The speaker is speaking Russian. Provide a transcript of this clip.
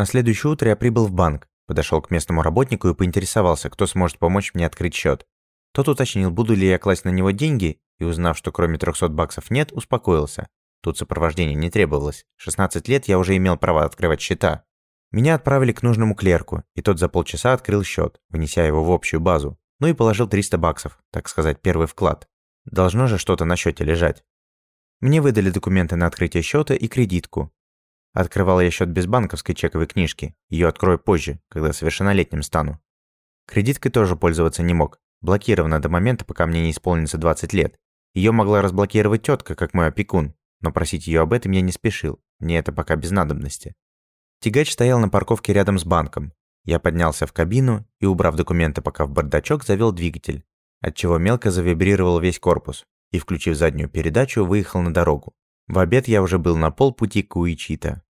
На следующее утро я прибыл в банк, подошел к местному работнику и поинтересовался, кто сможет помочь мне открыть счет. Тот уточнил, буду ли я класть на него деньги, и узнав, что кроме 300 баксов нет, успокоился. Тут сопровождение не требовалось. 16 лет я уже имел право открывать счета. Меня отправили к нужному клерку, и тот за полчаса открыл счет, внеся его в общую базу. Ну и положил 300 баксов, так сказать, первый вклад. Должно же что-то на счете лежать. Мне выдали документы на открытие счета и кредитку. Открывал я счет без банковской чековой книжки. Ее открою позже, когда совершеннолетним стану. Кредиткой тоже пользоваться не мог. Блокирована до момента, пока мне не исполнится 20 лет. Ее могла разблокировать тетка, как мой опекун, но просить ее об этом я не спешил. Мне это пока без надобности. Тягач стоял на парковке рядом с банком. Я поднялся в кабину и, убрав документы пока в бардачок, завел двигатель, отчего мелко завибрировал весь корпус, и, включив заднюю передачу, выехал на дорогу. В обед я уже был на полпути к Уичита.